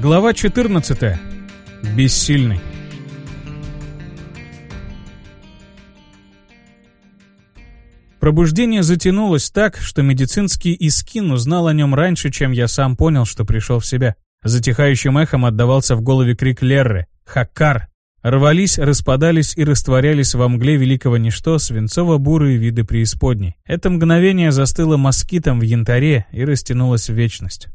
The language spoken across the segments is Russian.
Глава 14. Бессильный. Пробуждение затянулось так, что медицинский Искин узнал о нем раньше, чем я сам понял, что пришел в себя. Затихающим эхом отдавался в голове крик Лерры «Хаккар!». Рвались, распадались и растворялись во мгле великого ничто свинцово-бурые виды преисподней. Это мгновение застыло москитом в янтаре и растянулось в вечность.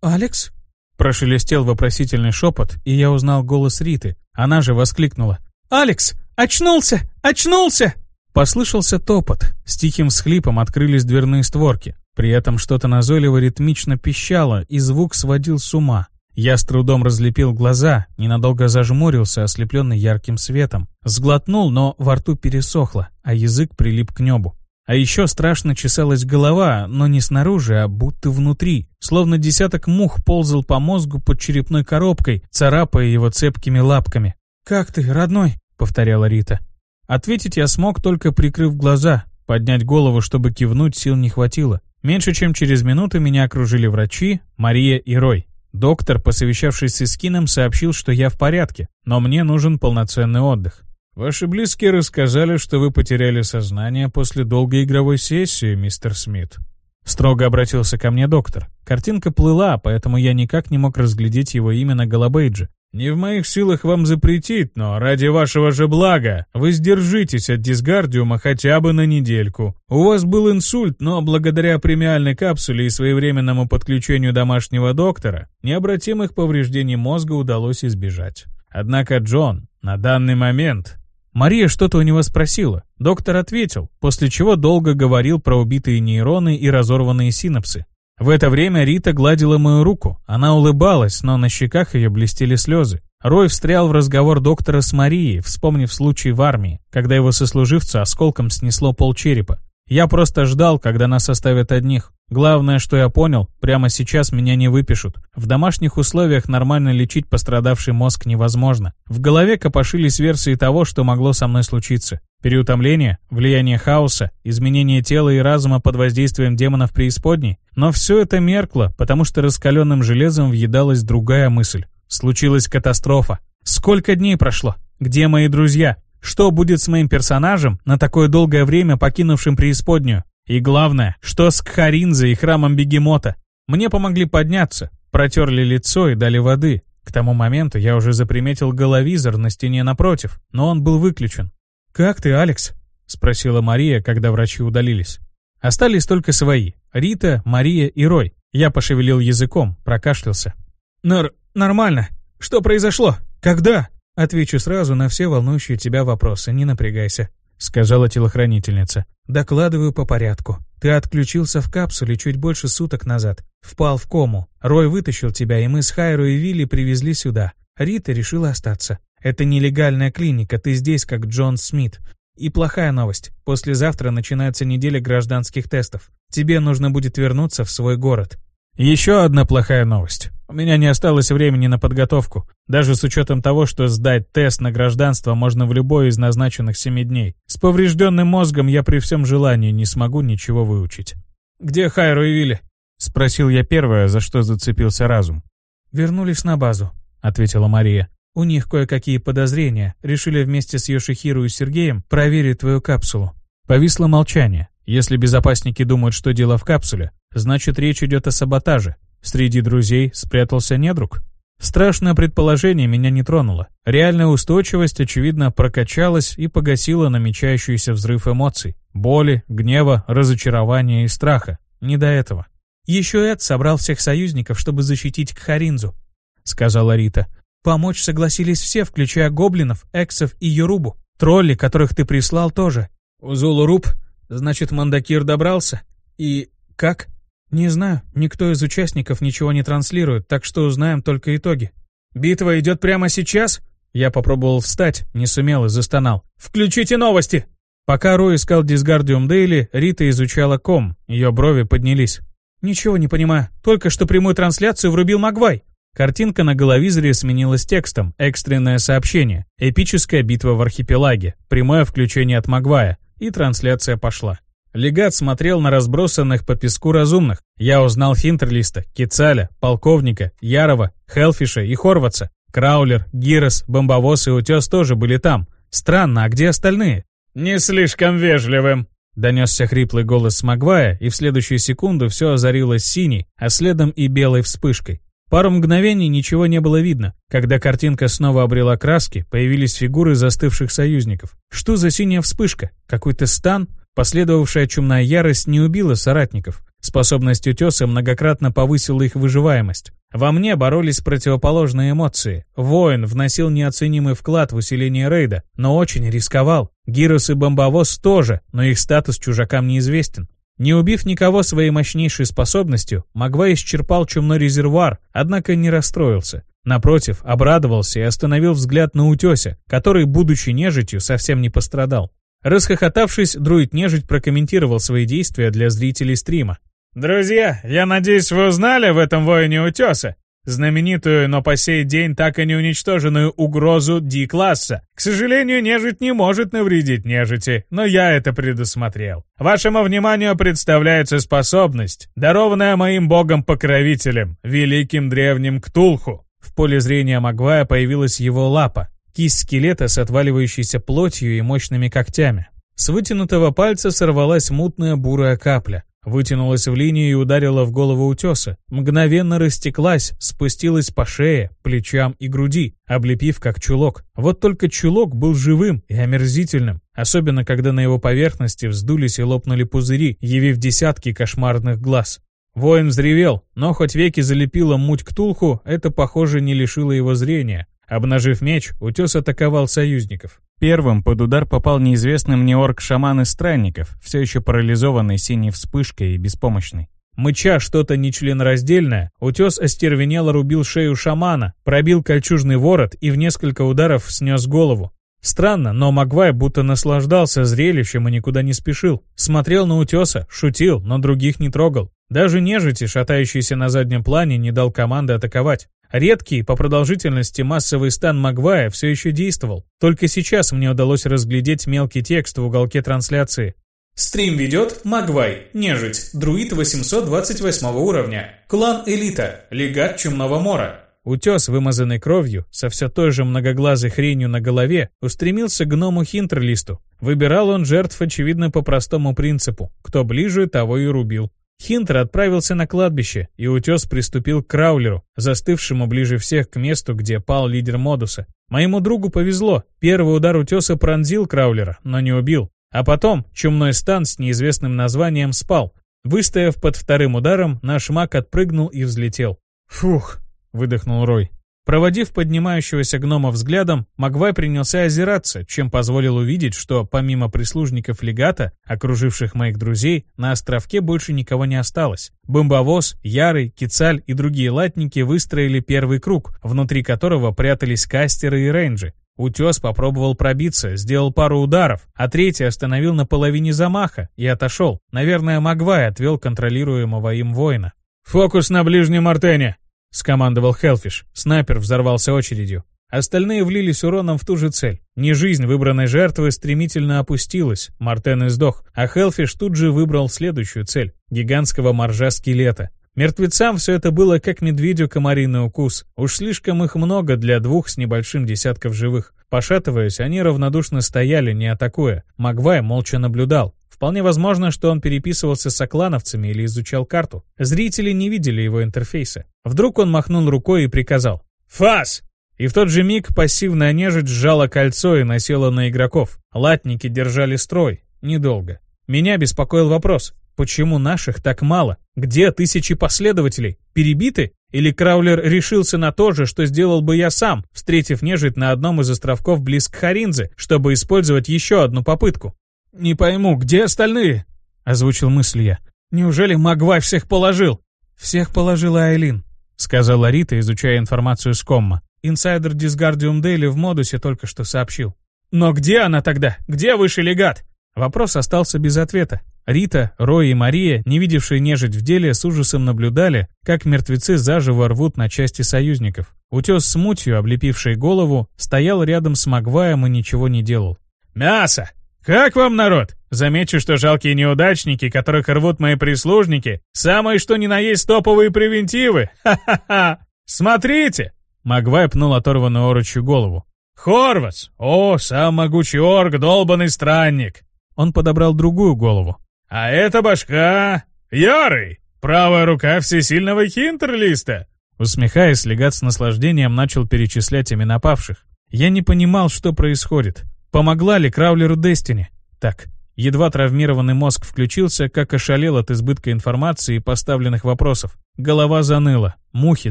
«Алекс?» Прошелестел вопросительный шепот, и я узнал голос Риты. Она же воскликнула. «Алекс! Очнулся! Очнулся!» Послышался топот. С тихим всхлипом открылись дверные створки. При этом что-то назойливо ритмично пищало, и звук сводил с ума. Я с трудом разлепил глаза, ненадолго зажмурился, ослепленный ярким светом. Сглотнул, но во рту пересохло, а язык прилип к небу. А еще страшно чесалась голова, но не снаружи, а будто внутри. Словно десяток мух ползал по мозгу под черепной коробкой, царапая его цепкими лапками. «Как ты, родной?» — повторяла Рита. Ответить я смог, только прикрыв глаза. Поднять голову, чтобы кивнуть, сил не хватило. Меньше чем через минуту меня окружили врачи, Мария и Рой. Доктор, посовещавшись с Искином, сообщил, что я в порядке, но мне нужен полноценный отдых. «Ваши близкие рассказали, что вы потеряли сознание после долгой игровой сессии, мистер Смит». Строго обратился ко мне доктор. Картинка плыла, поэтому я никак не мог разглядеть его имя на Голобейдже. «Не в моих силах вам запретить, но ради вашего же блага вы сдержитесь от дисгардиума хотя бы на недельку. У вас был инсульт, но благодаря премиальной капсуле и своевременному подключению домашнего доктора необратимых повреждений мозга удалось избежать. Однако, Джон, на данный момент Мария что-то у него спросила. Доктор ответил, после чего долго говорил про убитые нейроны и разорванные синапсы. В это время Рита гладила мою руку. Она улыбалась, но на щеках ее блестели слезы. Рой встрял в разговор доктора с Марией, вспомнив случай в армии, когда его сослуживца осколком снесло полчерепа. Я просто ждал, когда нас оставят одних. Главное, что я понял, прямо сейчас меня не выпишут. В домашних условиях нормально лечить пострадавший мозг невозможно. В голове копошились версии того, что могло со мной случиться. Переутомление, влияние хаоса, изменение тела и разума под воздействием демонов преисподней. Но все это меркло, потому что раскаленным железом въедалась другая мысль. Случилась катастрофа. Сколько дней прошло? Где мои друзья? Что будет с моим персонажем, на такое долгое время покинувшим преисподнюю? И главное, что с Кхаринзой и храмом Бегемота? Мне помогли подняться, протерли лицо и дали воды. К тому моменту я уже заприметил головизор на стене напротив, но он был выключен. «Как ты, Алекс?» — спросила Мария, когда врачи удалились. Остались только свои — Рита, Мария и Рой. Я пошевелил языком, прокашлялся. «Нор... нормально. Что произошло? Когда?» «Отвечу сразу на все волнующие тебя вопросы, не напрягайся», — сказала телохранительница. «Докладываю по порядку. Ты отключился в капсуле чуть больше суток назад. Впал в кому. Рой вытащил тебя, и мы с Хайру и Вилли привезли сюда. Рита решила остаться. Это нелегальная клиника, ты здесь как Джон Смит. И плохая новость. Послезавтра начинается неделя гражданских тестов. Тебе нужно будет вернуться в свой город. Еще одна плохая новость. У меня не осталось времени на подготовку, даже с учетом того, что сдать тест на гражданство можно в любой из назначенных семи дней. С поврежденным мозгом я при всем желании не смогу ничего выучить. «Где Хайру и Вилли?» — спросил я первое, за что зацепился разум. «Вернулись на базу», — ответила Мария. «У них кое-какие подозрения. Решили вместе с Йошихиру и Сергеем проверить твою капсулу». Повисло молчание. Если безопасники думают, что дело в капсуле, значит речь идет о саботаже. Среди друзей спрятался недруг? Страшное предположение меня не тронуло. Реальная устойчивость, очевидно, прокачалась и погасила намечающийся взрыв эмоций. Боли, гнева, разочарования и страха. Не до этого. «Еще Эд собрал всех союзников, чтобы защитить Кхаринзу», — сказала Рита. «Помочь согласились все, включая гоблинов, эксов и Юрубу. Тролли, которых ты прислал, тоже». «Зулуруб? Значит, Мандакир добрался? И как?» «Не знаю, никто из участников ничего не транслирует, так что узнаем только итоги». «Битва идет прямо сейчас?» Я попробовал встать, не сумел и застонал. «Включите новости!» Пока Рой искал Дисгардиум Дейли, Рита изучала ком, ее брови поднялись. «Ничего не понимаю, только что прямую трансляцию врубил Магвай». Картинка на головизоре сменилась текстом, экстренное сообщение, эпическая битва в архипелаге, прямое включение от Магвая, и трансляция пошла. Легат смотрел на разбросанных по песку разумных. Я узнал Хинтерлиста, Кицаля, Полковника, Ярова, Хелфиша и Хорватца. Краулер, Гирос, Бомбовоз и Утес тоже были там. Странно, а где остальные? «Не слишком вежливым», — донесся хриплый голос Магвая, и в следующую секунду все озарилось синей, а следом и белой вспышкой. Пару мгновений ничего не было видно. Когда картинка снова обрела краски, появились фигуры застывших союзников. Что за синяя вспышка? Какой-то стан? Последовавшая чумная ярость не убила соратников. Способность утеса многократно повысила их выживаемость. Во мне боролись противоположные эмоции. Воин вносил неоценимый вклад в усиление рейда, но очень рисковал. Гирос и Бомбовоз тоже, но их статус чужакам неизвестен. Не убив никого своей мощнейшей способностью, Магва исчерпал чумной резервуар, однако не расстроился. Напротив, обрадовался и остановил взгляд на утесе, который, будучи нежитью, совсем не пострадал. Расхохотавшись, друид-нежить прокомментировал свои действия для зрителей стрима. «Друзья, я надеюсь, вы узнали в этом воине утеса? Знаменитую, но по сей день так и не уничтоженную угрозу Ди-класса. К сожалению, нежить не может навредить нежити, но я это предусмотрел. Вашему вниманию представляется способность, дарованная моим богом-покровителем, великим древним Ктулху. В поле зрения Магвая появилась его лапа, Кисть скелета с отваливающейся плотью и мощными когтями. С вытянутого пальца сорвалась мутная бурая капля. Вытянулась в линию и ударила в голову утеса. Мгновенно растеклась, спустилась по шее, плечам и груди, облепив как чулок. Вот только чулок был живым и омерзительным, особенно когда на его поверхности вздулись и лопнули пузыри, явив десятки кошмарных глаз. Воин взревел, но хоть веки залепила муть к тулху, это, похоже, не лишило его зрения. Обнажив меч, утес атаковал союзников. Первым под удар попал неизвестный мне орк-шаман из странников, все еще парализованный синей вспышкой и беспомощный. Мыча что-то нечленораздельное, утес остервенело рубил шею шамана, пробил кольчужный ворот и в несколько ударов снес голову. Странно, но Магвай будто наслаждался зрелищем и никуда не спешил. Смотрел на утеса, шутил, но других не трогал. Даже нежити, шатающийся на заднем плане, не дал команды атаковать. Редкий по продолжительности массовый стан Магвая все еще действовал. Только сейчас мне удалось разглядеть мелкий текст в уголке трансляции. Стрим ведет Магвай, нежить, друид 828 уровня, клан Элита, легат Чумного Мора. Утес, вымазанный кровью, со все той же многоглазой хренью на голове, устремился к гному Хинтерлисту. Выбирал он жертв, очевидно, по простому принципу. Кто ближе, того и рубил. Хинтер отправился на кладбище, и утес приступил к Краулеру, застывшему ближе всех к месту, где пал лидер Модуса. Моему другу повезло, первый удар утеса пронзил Краулера, но не убил. А потом чумной стан с неизвестным названием спал. Выстояв под вторым ударом, наш маг отпрыгнул и взлетел. «Фух!» — выдохнул Рой. Проводив поднимающегося гнома взглядом, Магвай принялся озираться, чем позволил увидеть, что помимо прислужников легата, окруживших моих друзей, на островке больше никого не осталось. Бомбовоз, Ярый, Кицаль и другие латники выстроили первый круг, внутри которого прятались кастеры и рейнджи. Утес попробовал пробиться, сделал пару ударов, а третий остановил на половине замаха и отошел. Наверное, Магвай отвел контролируемого им воина. «Фокус на ближнем артене!» — скомандовал Хелфиш. Снайпер взорвался очередью. Остальные влились уроном в ту же цель. Не жизнь выбранной жертвы стремительно опустилась, Мартен издох, а Хелфиш тут же выбрал следующую цель — гигантского моржа-скелета. Мертвецам все это было как медведю комариный укус. Уж слишком их много для двух с небольшим десятков живых. Пошатываясь, они равнодушно стояли, не атакуя. Магвай молча наблюдал. Вполне возможно, что он переписывался с оклановцами или изучал карту. Зрители не видели его интерфейса. Вдруг он махнул рукой и приказал «Фас!» И в тот же миг пассивная нежить сжала кольцо и насела на игроков. Латники держали строй. Недолго. Меня беспокоил вопрос. Почему наших так мало? Где тысячи последователей? Перебиты? Или Краулер решился на то же, что сделал бы я сам, встретив нежить на одном из островков близ к Харинзе, чтобы использовать еще одну попытку? «Не пойму, где остальные?» — озвучил мысль я. «Неужели Магвай всех положил?» «Всех положила Айлин», — сказала Рита, изучая информацию с комма. Инсайдер Дисгардиум Дейли в модусе только что сообщил. «Но где она тогда? Где высший легат?» Вопрос остался без ответа. Рита, Рой и Мария, не видевшие нежить в деле, с ужасом наблюдали, как мертвецы заживо рвут на части союзников. Утес с мутью, облепивший голову, стоял рядом с Магваем и ничего не делал. «Мясо!» «Как вам, народ? Замечу, что жалкие неудачники, которых рвут мои прислужники, самые что ни на есть топовые превентивы. Ха-ха-ха! Смотрите!» Магвай пнул оторванную орочью голову. «Хорватс! О, сам могучий орк, долбанный странник!» Он подобрал другую голову. «А это башка... Ярый! Правая рука всесильного Хинтерлиста!» Усмехаясь, легат с наслаждением начал перечислять имена павших. Я не понимал, что происходит. Помогла ли Краулеру Дестини? Так, Едва травмированный мозг включился, как ошалел от избытка информации и поставленных вопросов. Голова заныла. Мухи,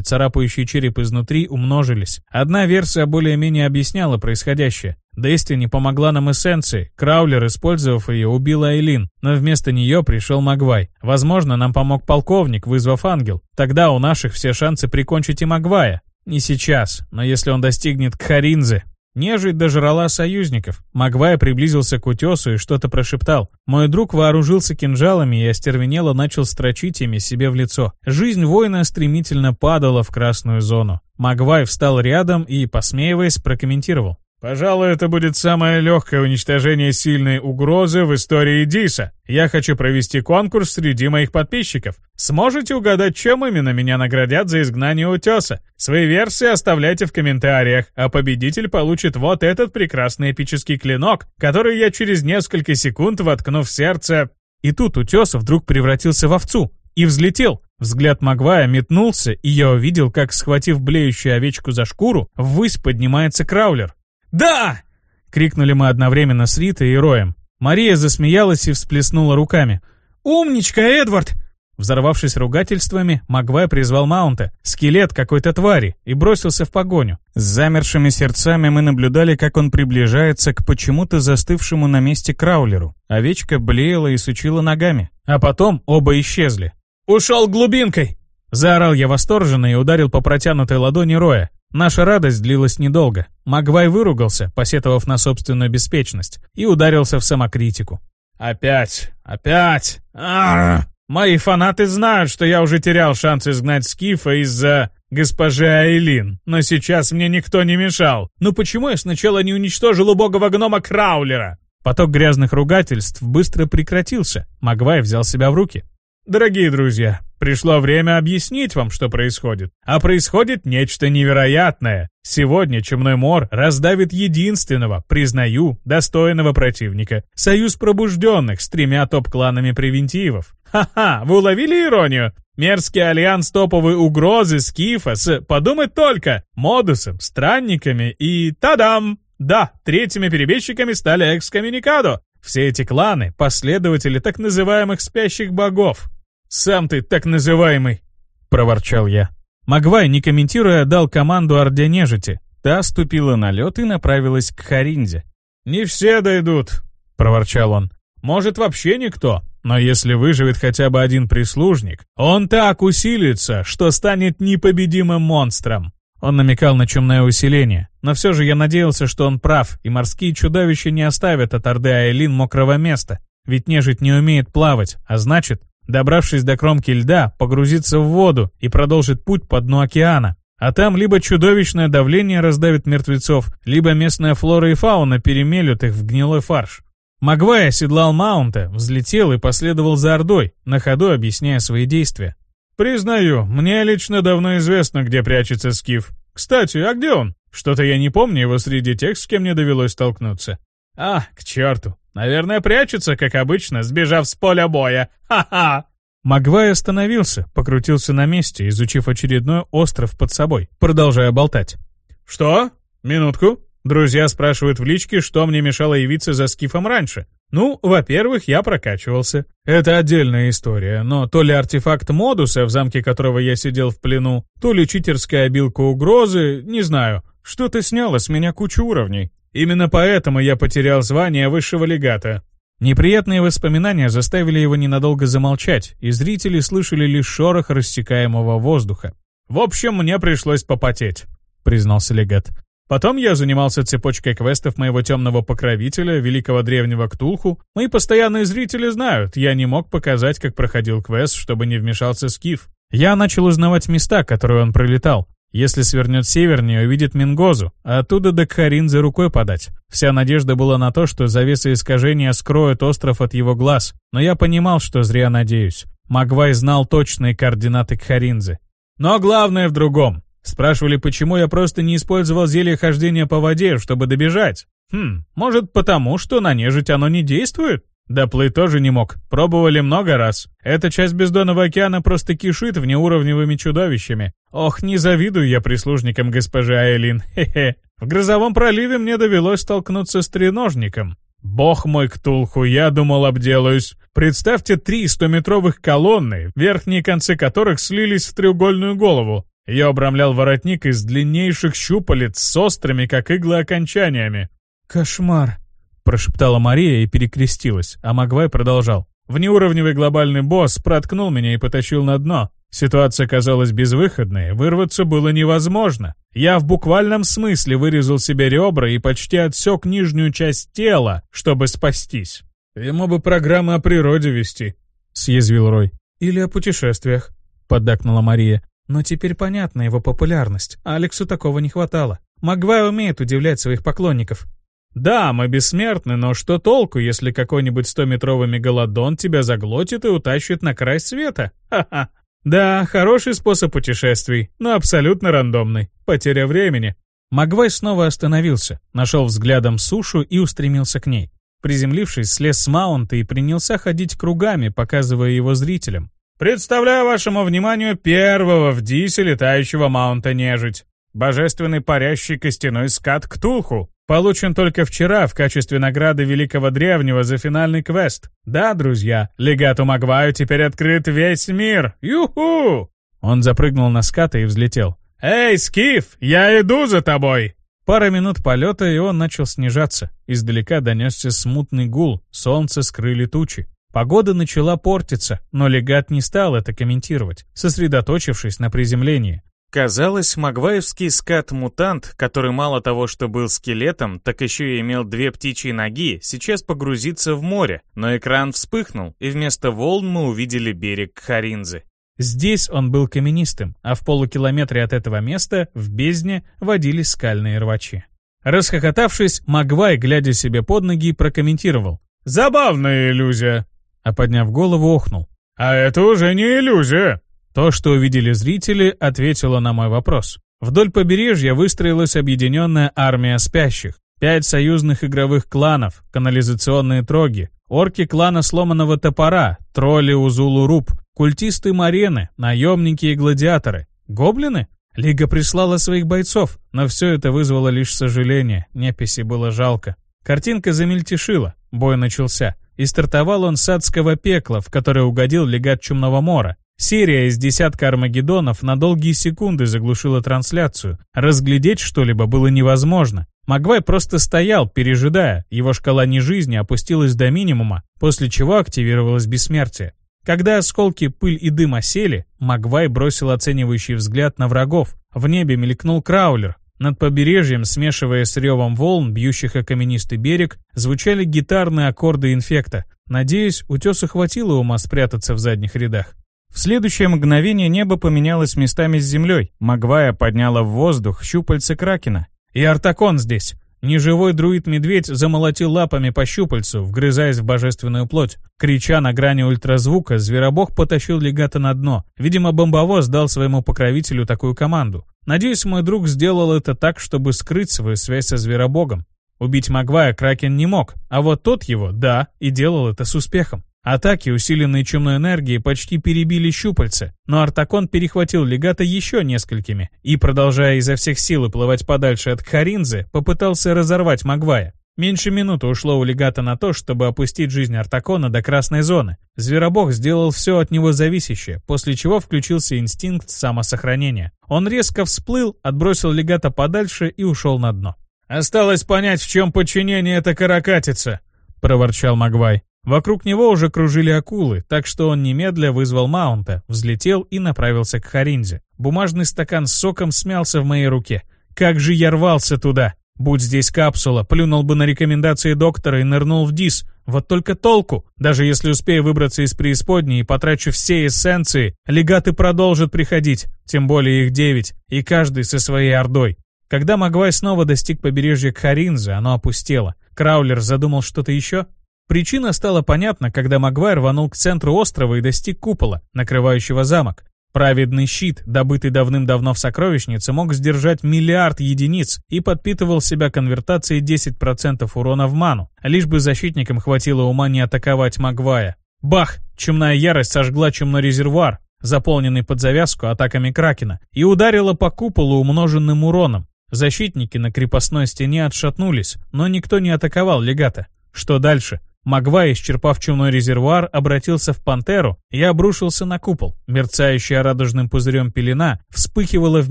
царапающие череп изнутри, умножились. Одна версия более-менее объясняла происходящее. Дестини помогла нам эссенции. Краулер, использовав ее, убил Айлин, но вместо нее пришел Магвай. Возможно, нам помог полковник, вызвав ангел. Тогда у наших все шансы прикончить и Магвая. Не сейчас, но если он достигнет Кхаринзы, Нежить дожрала союзников. Магвай приблизился к утесу и что-то прошептал. Мой друг вооружился кинжалами и остервенело начал строчить ими себе в лицо. Жизнь воина стремительно падала в красную зону. Магвай встал рядом и, посмеиваясь, прокомментировал. Пожалуй, это будет самое легкое уничтожение сильной угрозы в истории Диса. Я хочу провести конкурс среди моих подписчиков. Сможете угадать, чем именно меня наградят за изгнание утеса? Свои версии оставляйте в комментариях, а победитель получит вот этот прекрасный эпический клинок, который я через несколько секунд воткну в сердце. И тут утес вдруг превратился в овцу и взлетел. Взгляд Магвая метнулся, и я увидел, как, схватив блеющую овечку за шкуру, ввысь поднимается краулер. «Да!» — крикнули мы одновременно с Ритой и Роем. Мария засмеялась и всплеснула руками. «Умничка, Эдвард!» Взорвавшись ругательствами, Магвай призвал Маунта, скелет какой-то твари, и бросился в погоню. С замершими сердцами мы наблюдали, как он приближается к почему-то застывшему на месте краулеру. Овечка блеяла и сучила ногами. А потом оба исчезли. «Ушел глубинкой!» Заорал я восторженно и ударил по протянутой ладони Роя. Наша радость длилась недолго. Магвай выругался, посетовав на собственную беспечность, и ударился в самокритику. «Опять! Опять! Арррр! Мои фанаты знают, что я уже терял шанс изгнать Скифа из-за госпожи Айлин, но сейчас мне никто не мешал. Ну почему я сначала не уничтожил убогого гнома Краулера?» Поток грязных ругательств быстро прекратился. Магвай взял себя в руки. «Дорогие друзья, пришло время объяснить вам, что происходит. А происходит нечто невероятное. Сегодня Чумной Мор раздавит единственного, признаю, достойного противника. Союз пробужденных с тремя топ-кланами превентивов. Ха-ха, вы уловили иронию? Мерзкий альянс топовой угрозы Скифа с, подумать только, модусом, странниками и тадам! Да, третьими перебежчиками стали экскоммуникадо, все эти кланы — последователи так называемых спящих богов. «Сам ты так называемый!» — проворчал я. Магвай, не комментируя, дал команду Орде Нежити. Та ступила на лед и направилась к Харинзе. «Не все дойдут», — проворчал он. «Может, вообще никто. Но если выживет хотя бы один прислужник, он так усилится, что станет непобедимым монстром. Он намекал на чумное усиление, но все же я надеялся, что он прав, и морские чудовища не оставят от Орды Айлин мокрого места, ведь нежить не умеет плавать, а значит, добравшись до кромки льда, погрузится в воду и продолжит путь по дну океана. А там либо чудовищное давление раздавит мертвецов, либо местная флора и фауна перемелют их в гнилой фарш. Магвай оседлал Маунта, взлетел и последовал за Ордой, на ходу объясняя свои действия. «Признаю, мне лично давно известно, где прячется Скиф. Кстати, а где он? Что-то я не помню его среди тех, с кем мне довелось столкнуться. А, к черту. Наверное, прячется, как обычно, сбежав с поля боя. Ха-ха!» Магвай остановился, покрутился на месте, изучив очередной остров под собой, продолжая болтать. «Что? Минутку. Друзья спрашивают в личке, что мне мешало явиться за Скифом раньше. Ну, во-первых, я прокачивался. Это отдельная история, но то ли артефакт модуса, в замке которого я сидел в плену, то ли читерская обилка угрозы, не знаю, что-то сняло с меня кучу уровней. Именно поэтому я потерял звание высшего легата. Неприятные воспоминания заставили его ненадолго замолчать, и зрители слышали лишь шорох рассекаемого воздуха. «В общем, мне пришлось попотеть», — признался легат. Потом я занимался цепочкой квестов моего темного покровителя, великого древнего Ктулху. Мои постоянные зрители знают, я не мог показать, как проходил квест, чтобы не вмешался Скиф. Я начал узнавать места, которые он пролетал. Если свернет севернее, увидит Мингозу, а оттуда до Кхаринзы рукой подать. Вся надежда была на то, что завеса искажения скроет остров от его глаз, но я понимал, что зря надеюсь. Магвай знал точные координаты Кхаринзы. Но главное в другом. Спрашивали, почему я просто не использовал зелье хождения по воде, чтобы добежать. Хм, может потому, что на нежить оно не действует? Доплыть тоже не мог. Пробовали много раз. Эта часть бездонного океана просто кишит внеуровневыми чудовищами. Ох, не завидую я прислужникам госпожи Айлин. Хе-хе. В грозовом проливе мне довелось столкнуться с треножником. Бог мой Ктулху, я думал обделаюсь. Представьте три стометровых колонны, верхние концы которых слились в треугольную голову. Я обрамлял воротник из длиннейших щупалец с острыми, как иглы, окончаниями. «Кошмар», — прошептала Мария и перекрестилась, а Магвай продолжал. Внеуровневый глобальный босс проткнул меня и потащил на дно. Ситуация казалась безвыходной, вырваться было невозможно. Я в буквальном смысле вырезал себе ребра и почти отсек нижнюю часть тела, чтобы спастись. «Ему бы программы о природе вести», — съязвил Рой. «Или о путешествиях», — поддакнула Мария. «Но теперь понятна его популярность. Алексу такого не хватало. Магвай умеет удивлять своих поклонников. «Да, мы бессмертны, но что толку, если какой-нибудь стометровый мегалодон тебя заглотит и утащит на край света? Ха-ха!» «Да, хороший способ путешествий, но абсолютно рандомный. Потеря времени». Магвай снова остановился, нашел взглядом сушу и устремился к ней. Приземлившись, слез с маунта и принялся ходить кругами, показывая его зрителям. «Представляю вашему вниманию первого в Дисе летающего маунта нежить. Божественный парящий костяной скат Ктулху. Получен только вчера в качестве награды Великого Древнего за финальный квест. Да, друзья, легату Магваю теперь открыт весь мир. Юху! Он запрыгнул на ската и взлетел. «Эй, Скиф, я иду за тобой!» Пара минут полета, и он начал снижаться. Издалека донесся смутный гул, солнце скрыли тучи. Погода начала портиться, но легат не стал это комментировать, сосредоточившись на приземлении. Казалось, магваевский скат-мутант, который мало того, что был скелетом, так еще и имел две птичьи ноги, сейчас погрузится в море, но экран вспыхнул, и вместо волн мы увидели берег Харинзы. Здесь он был каменистым, а в полукилометре от этого места, в бездне, водились скальные рвачи. Расхохотавшись, Магвай, глядя себе под ноги, прокомментировал. «Забавная иллюзия!» А подняв голову, охнул. «А это уже не иллюзия!» То, что увидели зрители, ответило на мой вопрос. Вдоль побережья выстроилась объединенная армия спящих. Пять союзных игровых кланов, канализационные троги, орки клана сломанного топора, тролли Узулу-Руб, культисты Марены, наемники и гладиаторы. Гоблины? Лига прислала своих бойцов, но все это вызвало лишь сожаление, неписи было жалко. Картинка замельтешила, бой начался, и стартовал он с адского пекла, в которое угодил легат Чумного Мора. Серия из десятка армагеддонов на долгие секунды заглушила трансляцию. Разглядеть что-либо было невозможно. Магвай просто стоял, пережидая, его шкала нежизни опустилась до минимума, после чего активировалось бессмертие. Когда осколки, пыль и дым осели, Магвай бросил оценивающий взгляд на врагов. В небе мелькнул краулер. Над побережьем, смешивая с ревом волн, бьющих о каменистый берег, звучали гитарные аккорды инфекта. Надеюсь, утесу хватило ума спрятаться в задних рядах. В следующее мгновение небо поменялось местами с землей. Магвая подняла в воздух щупальце Кракена. И Артакон здесь. Неживой друид-медведь замолотил лапами по щупальцу, вгрызаясь в божественную плоть. Крича на грани ультразвука, зверобог потащил легата на дно. Видимо, бомбовоз дал своему покровителю такую команду. Надеюсь, мой друг сделал это так, чтобы скрыть свою связь со зверобогом. Убить Магвая Кракен не мог, а вот тот его, да, и делал это с успехом. Атаки, усиленные чумной энергией, почти перебили щупальца, но Артакон перехватил легата еще несколькими и, продолжая изо всех сил уплывать подальше от Харинзы, попытался разорвать Магвая. Меньше минуты ушло у легата на то, чтобы опустить жизнь Артакона до красной зоны. Зверобог сделал все от него зависящее, после чего включился инстинкт самосохранения. Он резко всплыл, отбросил легата подальше и ушел на дно. «Осталось понять, в чем подчинение эта каракатица», — проворчал Магвай. Вокруг него уже кружили акулы, так что он немедля вызвал маунта, взлетел и направился к Харинзе. Бумажный стакан с соком смялся в моей руке. Как же я рвался туда! Будь здесь капсула, плюнул бы на рекомендации доктора и нырнул в ДИС, Вот только толку. Даже если успею выбраться из преисподней и потрачу все эссенции, легаты продолжат приходить, тем более их девять, и каждый со своей ордой. Когда Магвай снова достиг побережья Кхаринза, оно опустело. Краулер задумал что-то еще? Причина стала понятна, когда Магвай рванул к центру острова и достиг купола, накрывающего замок. Праведный щит, добытый давным-давно в сокровищнице, мог сдержать миллиард единиц и подпитывал себя конвертацией 10% урона в ману, лишь бы защитникам хватило ума не атаковать Магвая. Бах! Чумная ярость сожгла чумной резервуар, заполненный под завязку атаками Кракена, и ударила по куполу умноженным уроном. Защитники на крепостной стене отшатнулись, но никто не атаковал легата. Что дальше? Магвай, исчерпав чумной резервуар, обратился в пантеру и обрушился на купол. Мерцающая радужным пузырем пелена вспыхивала в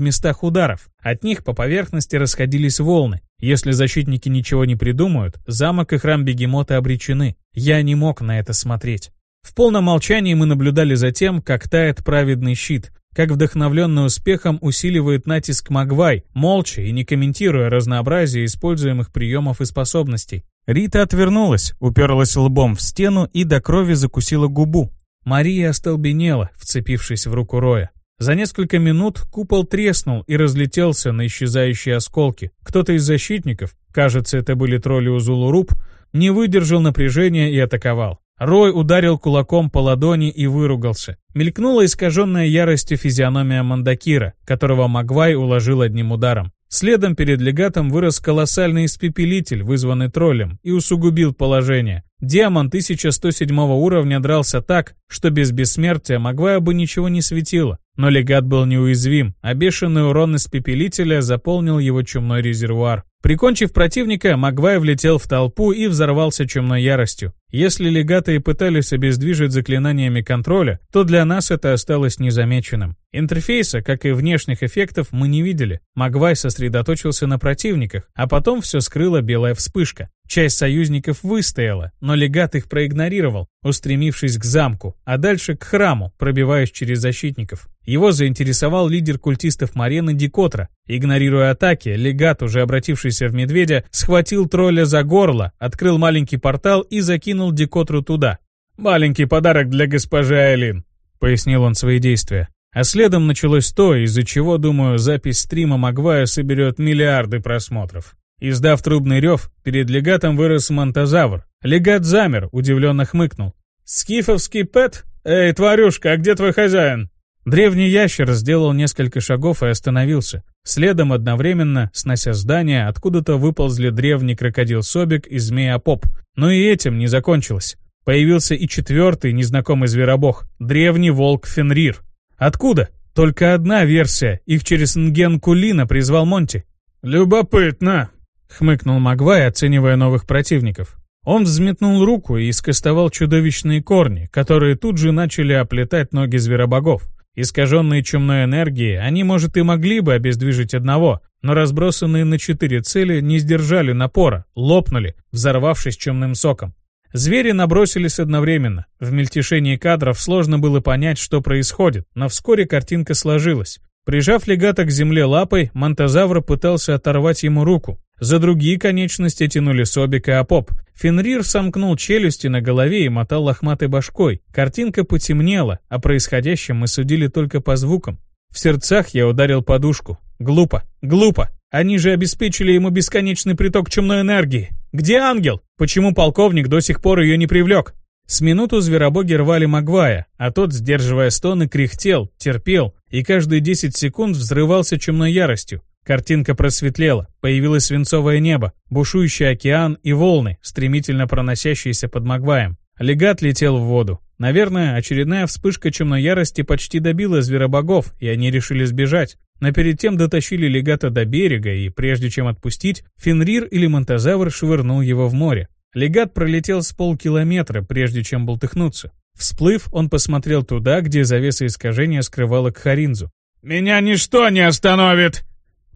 местах ударов. От них по поверхности расходились волны. Если защитники ничего не придумают, замок и храм бегемота обречены. Я не мог на это смотреть. В полном молчании мы наблюдали за тем, как тает праведный щит, как вдохновленный успехом усиливает натиск Магвай, молча и не комментируя разнообразие используемых приемов и способностей. Рита отвернулась, уперлась лбом в стену и до крови закусила губу. Мария остолбенела, вцепившись в руку Роя. За несколько минут купол треснул и разлетелся на исчезающие осколки. Кто-то из защитников, кажется, это были тролли Узулуруб, не выдержал напряжения и атаковал. Рой ударил кулаком по ладони и выругался. Мелькнула искаженная яростью физиономия Мандакира, которого Магвай уложил одним ударом. Следом перед легатом вырос колоссальный испепелитель, вызванный троллем, и усугубил положение. Демон 1107 уровня дрался так, что без бессмертия Магвая бы ничего не светило. Но легат был неуязвим, а бешеный урон испепелителя заполнил его чумной резервуар. Прикончив противника, Магвай влетел в толпу и взорвался чумной яростью. Если легаты и пытались обездвижить заклинаниями контроля, то для нас это осталось незамеченным. Интерфейса, как и внешних эффектов, мы не видели. Магвай сосредоточился на противниках, а потом все скрыла белая вспышка. Часть союзников выстояла, но легат их проигнорировал, устремившись к замку, а дальше к храму, пробиваясь через защитников. Его заинтересовал лидер культистов Марены Дикотра. Игнорируя атаки, легат, уже обратившийся в медведя, схватил тролля за горло, открыл маленький портал и закинул Дикотру туда. «Маленький подарок для госпожи Айлин», — пояснил он свои действия. А следом началось то, из-за чего, думаю, запись стрима Магвая соберет миллиарды просмотров. Издав трубный рев, перед легатом вырос монтозавр. Легат замер, удивленно хмыкнул. «Скифовский пэт? Эй, тварюшка, а где твой хозяин?» Древний ящер сделал несколько шагов и остановился. Следом одновременно, снося здание, откуда-то выползли древний крокодил Собик и змея Поп. Но и этим не закончилось. Появился и четвертый незнакомый зверобог, древний волк Фенрир. Откуда? Только одна версия, их через Нген Кулина призвал Монти. «Любопытно», хмыкнул Магвай, оценивая новых противников. Он взметнул руку и скостовал чудовищные корни, которые тут же начали оплетать ноги зверобогов. Искаженные чумной энергией, они, может, и могли бы обездвижить одного, но разбросанные на четыре цели не сдержали напора, лопнули, взорвавшись чумным соком. Звери набросились одновременно. В мельтешении кадров сложно было понять, что происходит, но вскоре картинка сложилась. Прижав легата к земле лапой, монтозавр пытался оторвать ему руку. За другие конечности тянули Собик и Апоп. Фенрир сомкнул челюсти на голове и мотал лохматой башкой. Картинка потемнела, о происходящем мы судили только по звукам. В сердцах я ударил подушку. Глупо, глупо. Они же обеспечили ему бесконечный приток чумной энергии. Где ангел? Почему полковник до сих пор ее не привлек? С минуту зверобоги рвали Магвая, а тот, сдерживая стоны, кряхтел, терпел и каждые 10 секунд взрывался чумной яростью. Картинка просветлела, появилось свинцовое небо, бушующий океан и волны, стремительно проносящиеся под Магваем. Легат летел в воду. Наверное, очередная вспышка чумной ярости почти добила зверобогов, и они решили сбежать. Но перед тем дотащили легата до берега, и прежде чем отпустить, Фенрир или Монтозавр швырнул его в море. Легат пролетел с полкилометра, прежде чем болтыхнуться. Всплыв, он посмотрел туда, где завеса искажения скрывала Кхаринзу. «Меня ничто не остановит!»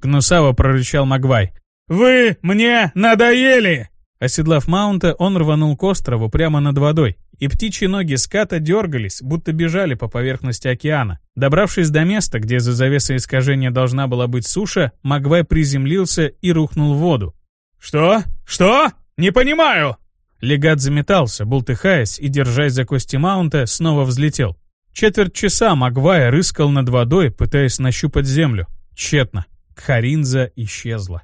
Гнусаво прорычал Магвай. «Вы мне надоели!» Оседлав маунта, он рванул к острову прямо над водой, и птичьи ноги ската дергались, будто бежали по поверхности океана. Добравшись до места, где за завесой искажения должна была быть суша, Магвай приземлился и рухнул в воду. «Что? Что? Не понимаю!» Легат заметался, бултыхаясь и, держась за кости маунта, снова взлетел. Четверть часа Магвай рыскал над водой, пытаясь нащупать землю. Тщетно. Кхаринза исчезла.